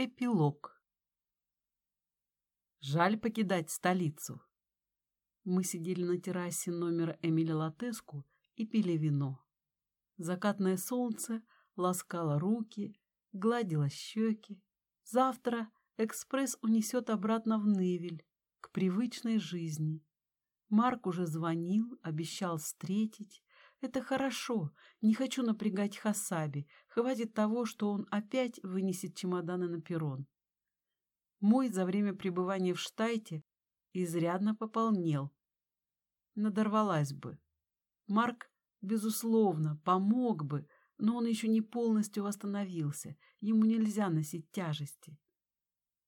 Эпилог. Жаль покидать столицу. Мы сидели на террасе номера Эмиля Латеску и пили вино. Закатное солнце ласкало руки, гладило щеки. Завтра экспресс унесет обратно в Невель, к привычной жизни. Марк уже звонил, обещал встретить. Это хорошо, не хочу напрягать Хасаби, хватит того, что он опять вынесет чемоданы на перрон. Мой за время пребывания в Штайте изрядно пополнел. Надорвалась бы. Марк, безусловно, помог бы, но он еще не полностью восстановился, ему нельзя носить тяжести.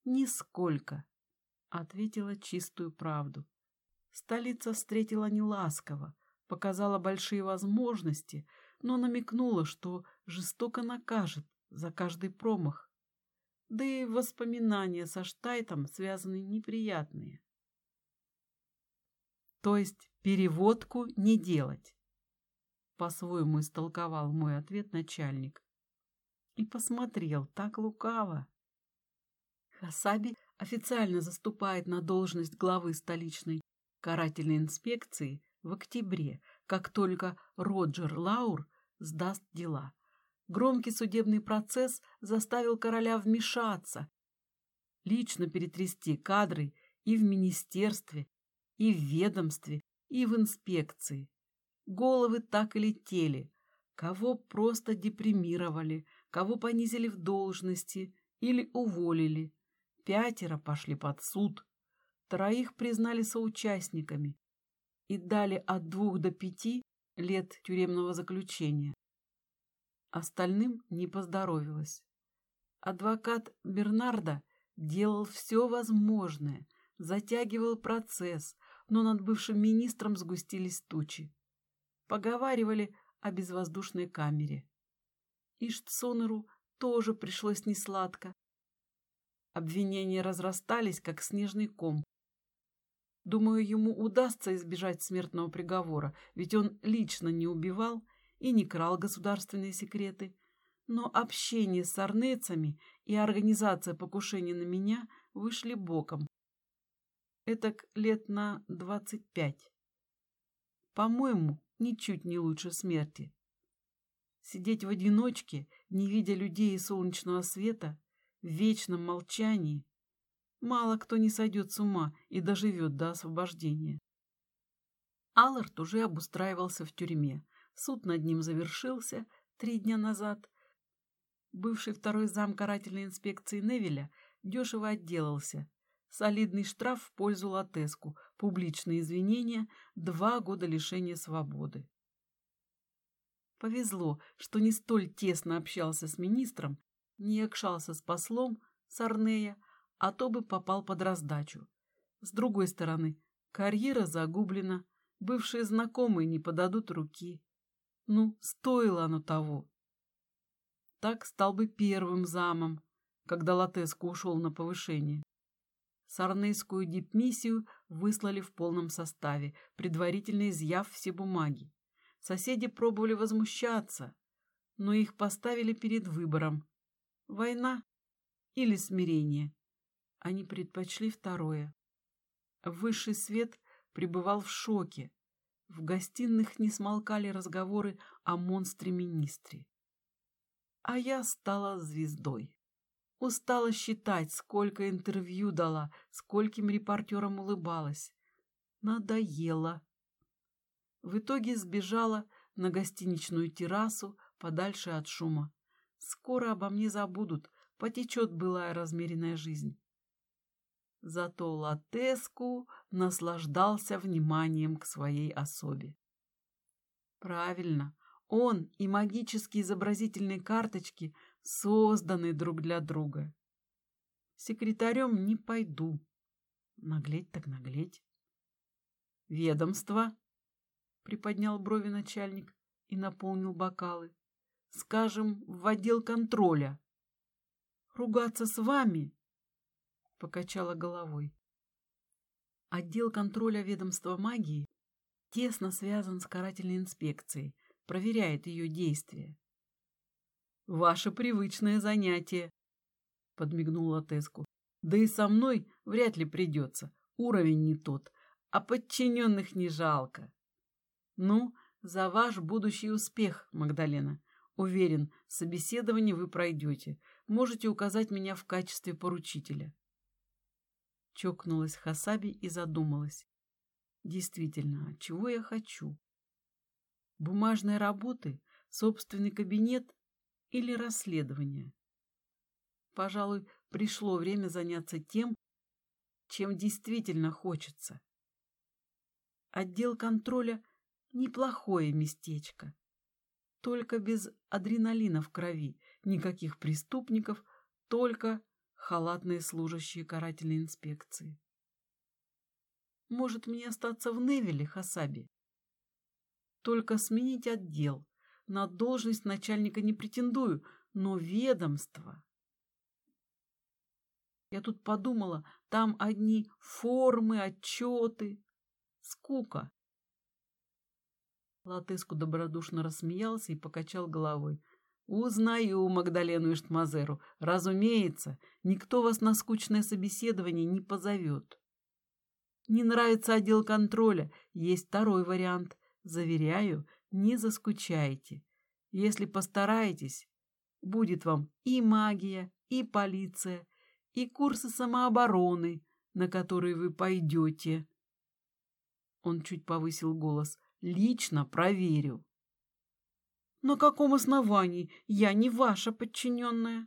«Нисколько», — ответила чистую правду. Столица встретила неласково, показала большие возможности, но намекнула, что жестоко накажет за каждый промах. Да и воспоминания со Штайтом связаны неприятные. То есть переводку не делать. По-своему истолковал мой ответ начальник. И посмотрел так лукаво. Хасаби официально заступает на должность главы столичной карательной инспекции в октябре, как только Роджер Лаур сдаст дела. Громкий судебный процесс заставил короля вмешаться, лично перетрясти кадры и в министерстве, и в ведомстве, и в инспекции. Головы так и летели, кого просто депримировали, кого понизили в должности или уволили. Пятеро пошли под суд, троих признали соучастниками, и дали от двух до пяти лет тюремного заключения. Остальным не поздоровилось. Адвокат Бернарда делал все возможное, затягивал процесс, но над бывшим министром сгустились тучи. Поговаривали о безвоздушной камере. Иштсонеру тоже пришлось несладко. Обвинения разрастались, как снежный ком, Думаю, ему удастся избежать смертного приговора, ведь он лично не убивал и не крал государственные секреты. Но общение с арнецами и организация покушения на меня вышли боком. Этак лет на двадцать пять. По-моему, ничуть не лучше смерти. Сидеть в одиночке, не видя людей и солнечного света, в вечном молчании, Мало кто не сойдет с ума и доживет до освобождения. Аллард уже обустраивался в тюрьме. Суд над ним завершился три дня назад. Бывший второй зам карательной инспекции Невеля дешево отделался. Солидный штраф в пользу Латеску, публичные извинения, два года лишения свободы. Повезло, что не столь тесно общался с министром, не якшался с послом Сарнея, а то бы попал под раздачу. С другой стороны, карьера загублена, бывшие знакомые не подадут руки. Ну, стоило оно того. Так стал бы первым замом, когда Латеску ушел на повышение. Сарнейскую дипмиссию выслали в полном составе, предварительно изъяв все бумаги. Соседи пробовали возмущаться, но их поставили перед выбором. Война или смирение. Они предпочли второе. Высший свет пребывал в шоке. В гостиных не смолкали разговоры о монстре-министре. А я стала звездой. Устала считать, сколько интервью дала, скольким репортерам улыбалась. Надоело. В итоге сбежала на гостиничную террасу подальше от шума. Скоро обо мне забудут, потечет былая размеренная жизнь. Зато Латеску наслаждался вниманием к своей особе. Правильно, он и магические изобразительные карточки созданы друг для друга. Секретарем не пойду. Наглеть так наглеть. Ведомство, приподнял брови начальник и наполнил бокалы. Скажем, в отдел контроля. Ругаться с вами покачала головой. Отдел контроля ведомства магии тесно связан с карательной инспекцией, проверяет ее действия. Ваше привычное занятие, подмигнул Латеску. Да и со мной вряд ли придется. Уровень не тот, а подчиненных не жалко. Ну, за ваш будущий успех, Магдалена. Уверен, собеседование вы пройдете. Можете указать меня в качестве поручителя. Чокнулась Хасаби и задумалась. Действительно, чего я хочу? Бумажной работы, собственный кабинет или расследование? Пожалуй, пришло время заняться тем, чем действительно хочется. Отдел контроля – неплохое местечко. Только без адреналина в крови, никаких преступников, только халатные служащие карательной инспекции. Может мне остаться в Невеле, Хасаби? Только сменить отдел. На должность начальника не претендую, но ведомство. Я тут подумала, там одни формы, отчеты. Скука. Латыску добродушно рассмеялся и покачал головой. «Узнаю Магдалену Иштмазеру. Разумеется, никто вас на скучное собеседование не позовет. Не нравится отдел контроля, есть второй вариант. Заверяю, не заскучайте. Если постараетесь, будет вам и магия, и полиция, и курсы самообороны, на которые вы пойдете. Он чуть повысил голос. Лично проверю. На каком основании? Я не ваша подчиненная.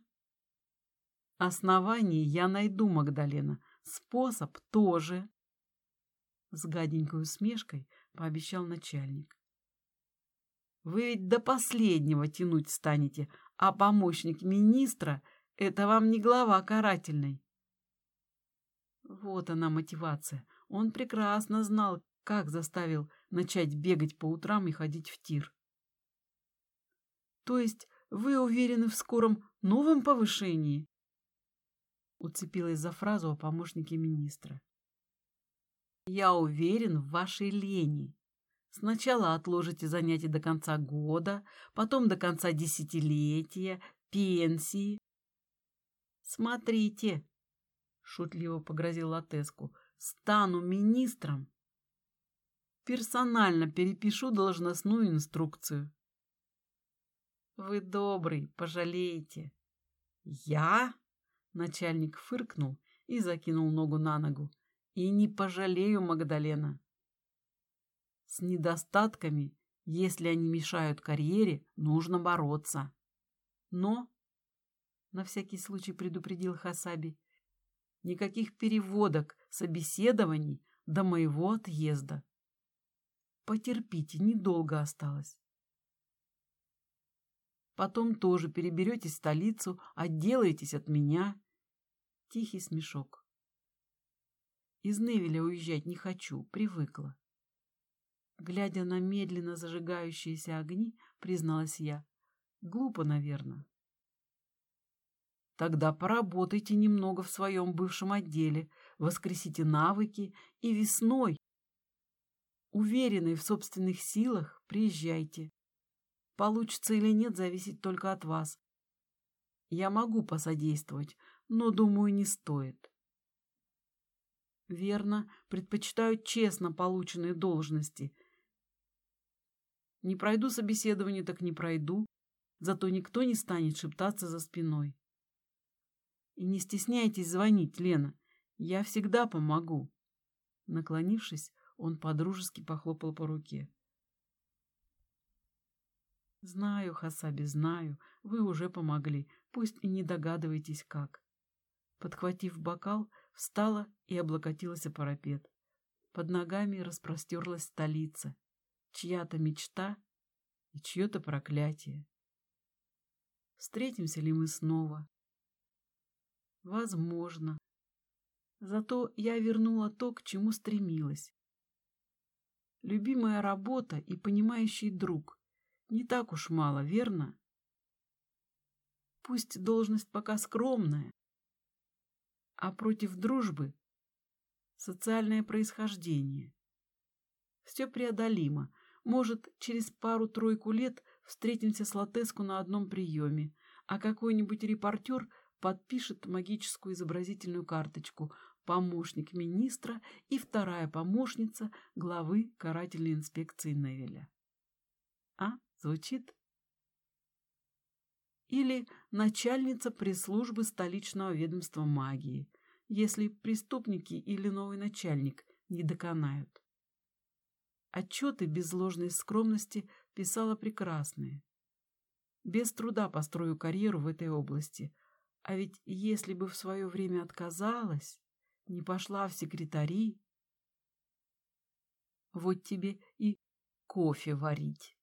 Основание я найду, Магдалена. Способ тоже. С гаденькой усмешкой пообещал начальник. Вы ведь до последнего тянуть станете, а помощник министра — это вам не глава карательной. Вот она мотивация. Он прекрасно знал, как заставил начать бегать по утрам и ходить в тир. То есть вы уверены в скором новом повышении? Уцепилась за фразу о помощнике министра. Я уверен в вашей лени. Сначала отложите занятия до конца года, потом до конца десятилетия, пенсии. Смотрите, шутливо погрозил Латеску, стану министром. Персонально перепишу должностную инструкцию. Вы добрый, пожалеете. Я? Начальник фыркнул и закинул ногу на ногу. И не пожалею, Магдалена. С недостатками, если они мешают карьере, нужно бороться. Но, на всякий случай предупредил Хасаби, никаких переводок, собеседований до моего отъезда. Потерпите, недолго осталось. Потом тоже переберетесь в столицу, отделаетесь от меня. Тихий смешок. Из Невеля уезжать не хочу, привыкла. Глядя на медленно зажигающиеся огни, призналась я. Глупо, наверное. Тогда поработайте немного в своем бывшем отделе, воскресите навыки и весной, уверенные в собственных силах, приезжайте. Получится или нет, зависит только от вас. Я могу посодействовать, но, думаю, не стоит. Верно, предпочитают честно полученные должности. Не пройду собеседование, так не пройду. Зато никто не станет шептаться за спиной. И не стесняйтесь звонить, Лена. Я всегда помогу. Наклонившись, он подружески похлопал по руке. Знаю, Хасаби, знаю, вы уже помогли, пусть и не догадываетесь как. Подхватив бокал, встала и облокотилась о парапет. Под ногами распростерлась столица, чья-то мечта и чье-то проклятие. Встретимся ли мы снова? Возможно. Зато я вернула то, к чему стремилась. Любимая работа и понимающий друг. Не так уж мало, верно? Пусть должность пока скромная, а против дружбы — социальное происхождение. Все преодолимо. Может, через пару-тройку лет встретимся с Латеску на одном приеме, а какой-нибудь репортер подпишет магическую изобразительную карточку помощник министра и вторая помощница главы карательной инспекции Невеля. А, звучит? Или начальница пресс-службы столичного ведомства магии, если преступники или новый начальник не доконают. Отчеты без ложной скромности писала прекрасные. Без труда построю карьеру в этой области. А ведь если бы в свое время отказалась, не пошла в секретари, вот тебе и кофе варить.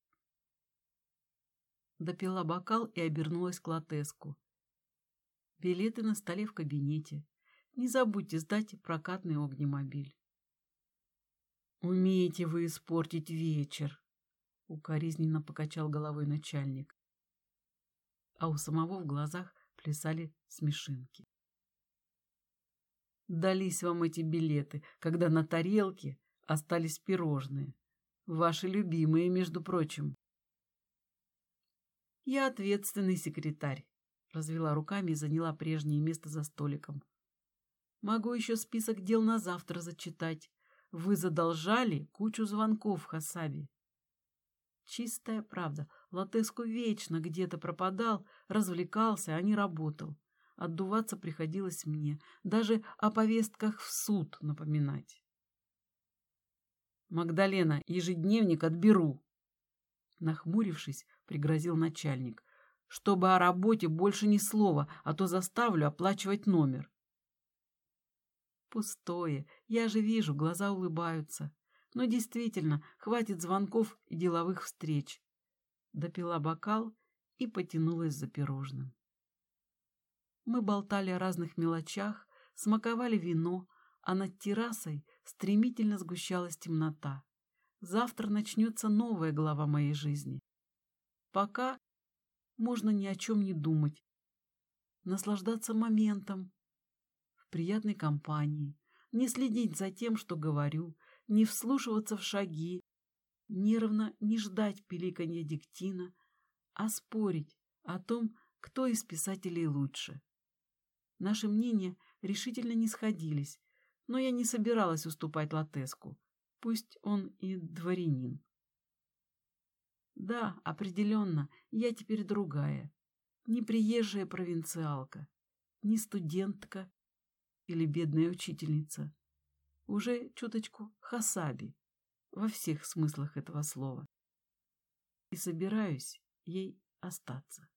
Допила бокал и обернулась к Латеску. Билеты на столе в кабинете. Не забудьте сдать прокатный огнемобиль. «Умеете вы испортить вечер!» — укоризненно покачал головой начальник. А у самого в глазах плясали смешинки. Дались вам эти билеты, когда на тарелке остались пирожные. Ваши любимые, между прочим. Я ответственный секретарь, развела руками и заняла прежнее место за столиком. Могу еще список дел на завтра зачитать. Вы задолжали кучу звонков Хасаби. Чистая правда. Латеску вечно где-то пропадал, развлекался, а не работал. Отдуваться приходилось мне, даже о повестках в суд напоминать. «Магдалена, ежедневник отберу!» Нахмурившись, пригрозил начальник. «Чтобы о работе больше ни слова, а то заставлю оплачивать номер». Пустое. Я же вижу, глаза улыбаются. Но действительно, хватит звонков и деловых встреч. Допила бокал и потянулась за пирожным. Мы болтали о разных мелочах, смаковали вино, а над террасой стремительно сгущалась темнота. Завтра начнется новая глава моей жизни. Пока можно ни о чем не думать, наслаждаться моментом, приятной компании, не следить за тем, что говорю, не вслушиваться в шаги, нервно не ждать пиликанья диктина, а спорить о том, кто из писателей лучше. Наши мнения решительно не сходились, но я не собиралась уступать Латеску, пусть он и дворянин. Да, определенно, я теперь другая, не приезжая провинциалка, не студентка или бедная учительница. Уже чуточку хасаби во всех смыслах этого слова. И собираюсь ей остаться.